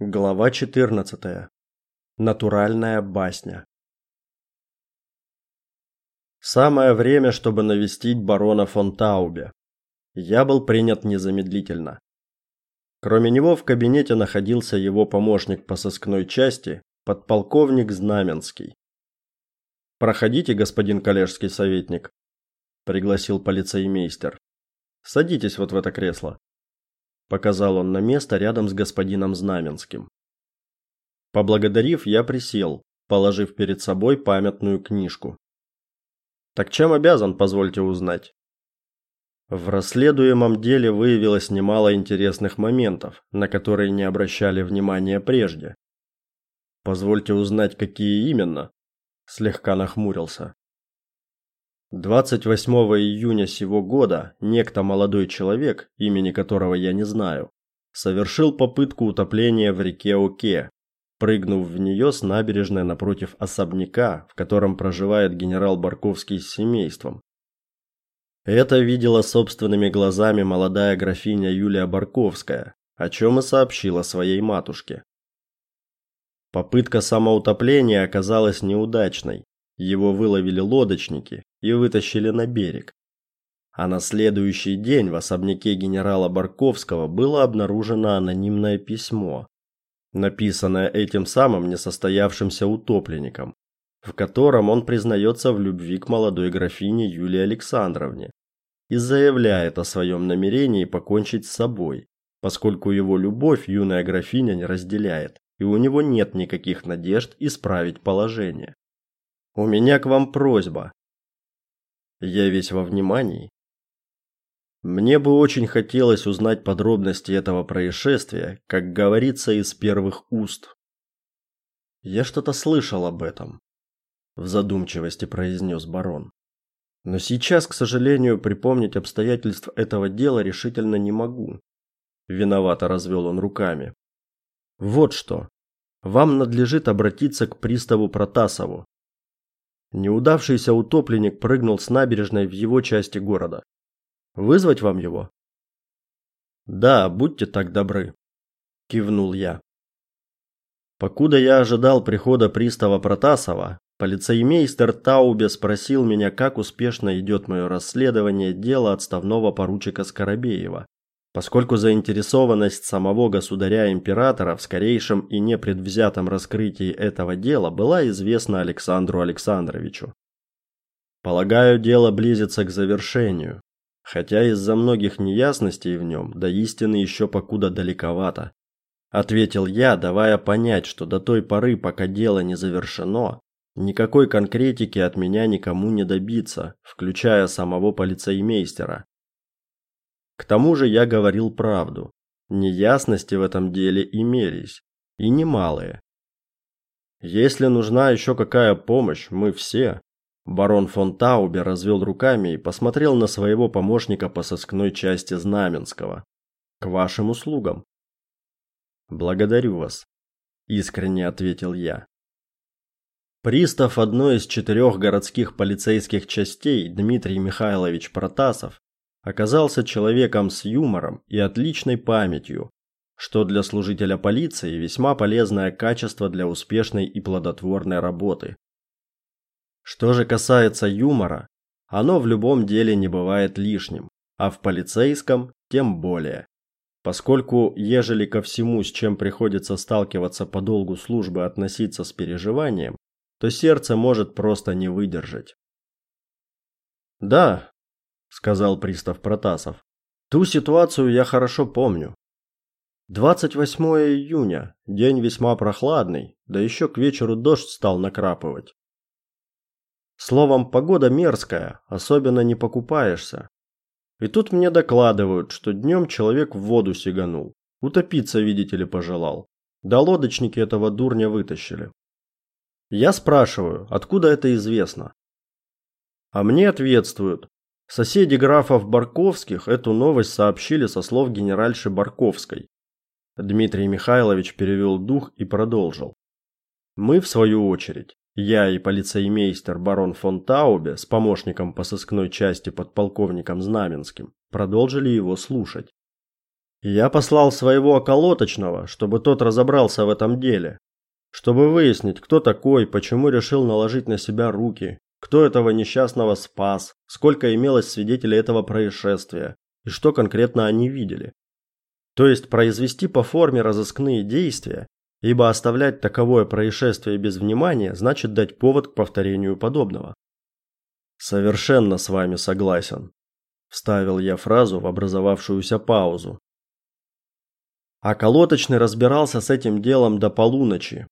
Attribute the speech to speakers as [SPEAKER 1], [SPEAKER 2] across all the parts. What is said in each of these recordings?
[SPEAKER 1] Глава 14. Натуральная басня. Самое время, чтобы навестить барона фон Таубе. Я был принят незамедлительно. Кроме него в кабинете находился его помощник по сыскной части, подполковник Знаменский. Проходите, господин коллежский советник, пригласил полицеймейстер. Садитесь вот в это кресло показал он на место рядом с господином Знаменским. Поблагодарив, я присел, положив перед собой памятную книжку. Так чем обязан, позвольте узнать? В расследуемом деле выявилось немало интересных моментов, на которые не обращали внимания прежде. Позвольте узнать, какие именно? Слегка нахмурился. 28 июня сего года некто молодой человек, имени которого я не знаю, совершил попытку утопления в реке Оке, прыгнув в нее с набережной напротив особняка, в котором проживает генерал Барковский с семейством. Это видела собственными глазами молодая графиня Юлия Барковская, о чем и сообщила своей матушке. Попытка самоутопления оказалась неудачной. Его выловили лодочники и вытащили на берег. А на следующий день в особняке генерала Барковского было обнаружено анонимное письмо, написанное этим самым несостоявшимся утопленником, в котором он признается в любви к молодой графине Юлии Александровне и заявляет о своем намерении покончить с собой, поскольку его любовь юная графиня не разделяет, и у него нет никаких надежд исправить положение. У меня к вам просьба. Я весь во внимании. Мне бы очень хотелось узнать подробности этого происшествия, как говорится из первых уст. Я что-то слышал об этом, в задумчивости произнес барон. Но сейчас, к сожалению, припомнить обстоятельства этого дела решительно не могу. Виновато развел он руками. Вот что. Вам надлежит обратиться к приставу Протасову. Неудавшийся утопленник прыгнул с набережной в его части города. Вызвать вам его? Да, будьте так добры, кивнул я. Покуда я ожидал прихода пристава Протасова, полицеймейстер Таубе спросил меня, как успешно идет мое расследование дела отставного поручика Скоробеева поскольку заинтересованность самого государя-императора в скорейшем и непредвзятом раскрытии этого дела была известна Александру Александровичу. Полагаю, дело близится к завершению, хотя из-за многих неясностей в нем до истины еще покуда далековато, ответил я, давая понять, что до той поры, пока дело не завершено, никакой конкретики от меня никому не добиться, включая самого полицеймейстера, к тому же я говорил правду. Неясности в этом деле имелись, и немалые. Если нужна еще какая помощь, мы все. Барон фон Таубе развел руками и посмотрел на своего помощника по сыскной части Знаменского. К вашим услугам. Благодарю вас, искренне ответил я. Пристав одной из четырех городских полицейских частей Дмитрий Михайлович Протасов оказался человеком с юмором и отличной памятью, что для служителя полиции весьма полезное качество для успешной и плодотворной работы. Что же касается юмора, оно в любом деле не бывает лишним, а в полицейском тем более. Поскольку ежели ко всему, с чем приходится сталкиваться по долгу службы, относиться с переживанием, то сердце может просто не выдержать. Да, сказал пристав Протасов. Ту ситуацию я хорошо помню. 28 июня, день весьма прохладный, да еще к вечеру дождь стал накрапывать. Словом, погода мерзкая, особенно не покупаешься. И тут мне докладывают, что днем человек в воду сиганул. Утопиться, видите ли, пожелал. Да лодочники этого дурня вытащили. Я спрашиваю, откуда это известно? А мне ответствуют, Соседи графов Барковских эту новость сообщили со слов генеральши Барковской. Дмитрий Михайлович перевел дух и продолжил. Мы, в свою очередь, я и полицеймейстер барон фон Таубе с помощником по сыскной части подполковником Знаменским, продолжили его слушать. Я послал своего околоточного, чтобы тот разобрался в этом деле, чтобы выяснить, кто такой, почему решил наложить на себя руки, кто этого несчастного спас, сколько имелось свидетелей этого происшествия и что конкретно они видели. То есть произвести по форме разыскные действия, ибо оставлять таковое происшествие без внимания значит дать повод к повторению подобного. Совершенно с вами согласен, вставил я фразу в образовавшуюся паузу. А колоточный разбирался с этим делом до полуночи,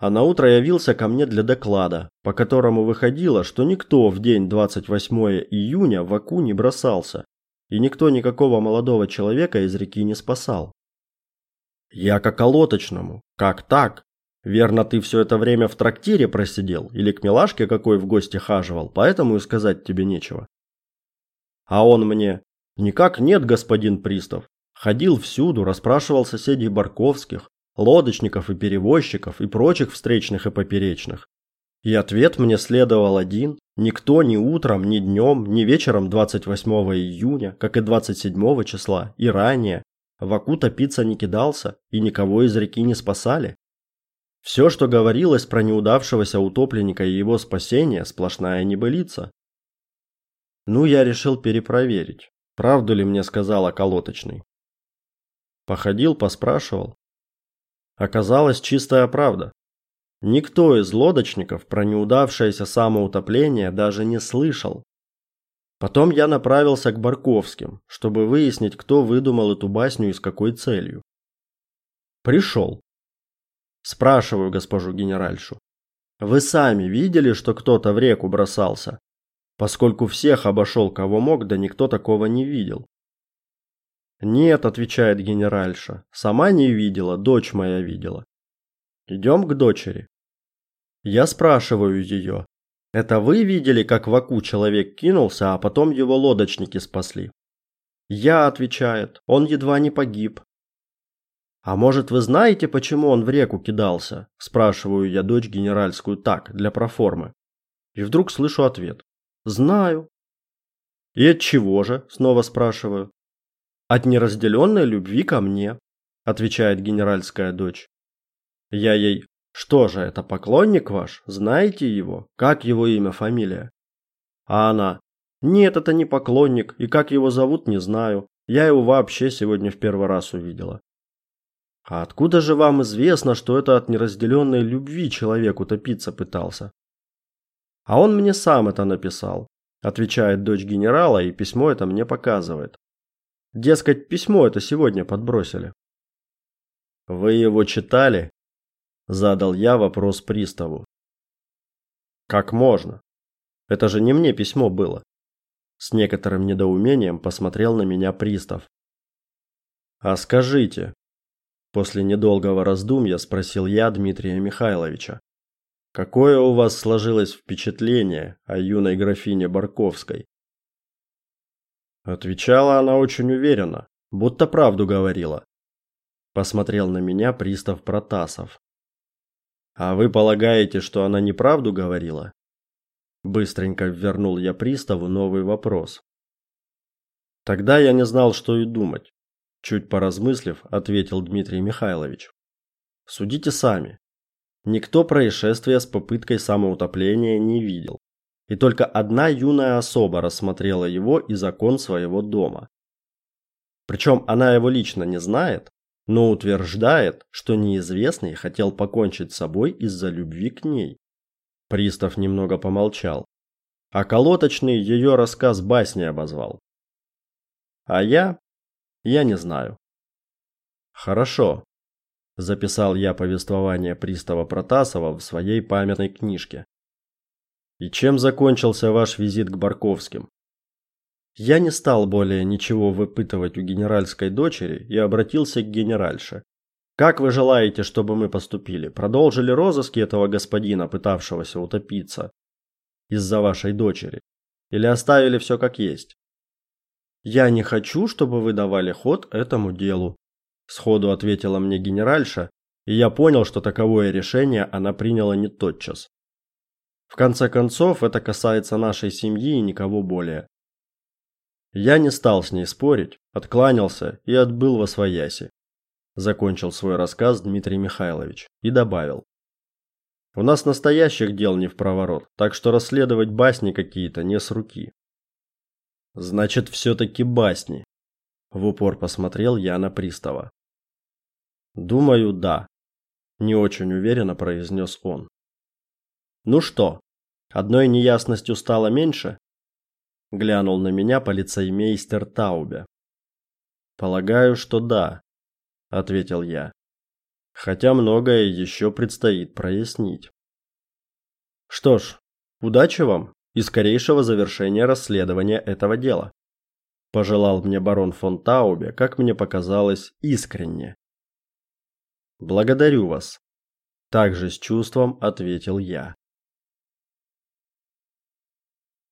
[SPEAKER 1] а на утро явился ко мне для доклада, по которому выходило, что никто в день 28 июня в Аку не бросался, и никто никакого молодого человека из реки не спасал. Я как олоточному. Как так? Верно, ты все это время в трактире просидел или к милашке какой в гости хаживал, поэтому и сказать тебе нечего. А он мне: "Никак нет, господин пристав. Ходил всюду, расспрашивал соседей Барковских, лодочников и перевозчиков и прочих встречных и поперечных. И ответ мне следовал один: никто ни утром, ни днем, ни вечером 28 июня, как и 27 числа и ранее в Аку топиться не кидался и никого из реки не спасали. Все, что говорилось про неудавшегося утопленника и его спасение, сплошная небылица. Ну, я решил перепроверить, правду ли мне сказал околоточный. Походил, поспрашивал. Оказалось чистая правда. Никто из лодочников про неудавшееся самоутопление даже не слышал. Потом я направился к Барковским, чтобы выяснить, кто выдумал эту басню и с какой целью. Пришел. Спрашиваю госпожу генеральшу. Вы сами видели, что кто-то в реку бросался? Поскольку всех обошел, кого мог, да никто такого не видел. Нет, отвечает генеральша. Сама не видела, дочь моя видела. Идем к дочери. Я спрашиваю ее. Это вы видели, как в Аку человек кинулся, а потом его лодочники спасли? Я, отвечает, он едва не погиб. А может, вы знаете, почему он в реку кидался? Спрашиваю я дочь генеральскую так, для проформы. И вдруг слышу ответ. Знаю. И от чего же? Снова спрашиваю. От неразделенной любви ко мне, отвечает генеральская дочь. Я ей: "Что же это поклонник ваш? Знаете его? Как его имя, фамилия?" А она: "Нет, это не поклонник, и как его зовут, не знаю. Я его вообще сегодня в первый раз увидела". А откуда же вам известно, что это от неразделенной любви человек утопиться пытался? А он мне сам это написал, отвечает дочь генерала, и письмо это мне показывает. Дескать, письмо это сегодня подбросили. Вы его читали? задал я вопрос приставу. Как можно? Это же не мне письмо было. С некоторым недоумением посмотрел на меня пристав. А скажите, после недолгого раздумья спросил я Дмитрия Михайловича. Какое у вас сложилось впечатление о юной графине Барковской? Отвечала она очень уверенно, будто правду говорила. Посмотрел на меня пристав Протасов. А вы полагаете, что она неправду говорила? Быстренько вернул я приставу новый вопрос. Тогда я не знал, что и думать. Чуть поразмыслив, ответил Дмитрий Михайлович. Судите сами. Никто происшествия с попыткой самоутопления не видел и только одна юная особа рассмотрела его из окон своего дома. Причем она его лично не знает, но утверждает, что неизвестный хотел покончить с собой из-за любви к ней. Пристав немного помолчал, а колоточный ее рассказ басней обозвал. А я я не знаю. Хорошо, записал я повествование пристава Протасова в своей памятной книжке. И чем закончился ваш визит к Барковским? Я не стал более ничего выпытывать у генеральской дочери и обратился к генеральше. Как вы желаете, чтобы мы поступили? Продолжили розыски этого господина, пытавшегося утопиться из-за вашей дочери, или оставили все как есть? Я не хочу, чтобы вы давали ход этому делу, сходу ответила мне генеральша, и я понял, что таковое решение она приняла не тотчас. В конце концов, это касается нашей семьи и никого более. Я не стал с ней спорить, откланялся и отбыл во свояси. Закончил свой рассказ Дмитрий Михайлович и добавил: У нас настоящих дел не в проворот, так что расследовать басни какие-то не с руки. Значит, все таки басни. В упор посмотрел я на пристава. Думаю, да, не очень уверенно произнес он. Ну что, одной неясностью стало меньше? глянул на меня полицеймейстер Таубе. Полагаю, что да, ответил я. Хотя многое еще предстоит прояснить. Что ж, удачи вам и скорейшего завершения расследования этого дела. Пожелал мне барон фон Таубе, как мне показалось, искренне. Благодарю вас, также с чувством ответил я.